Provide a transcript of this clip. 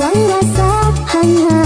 Buang rasa hanya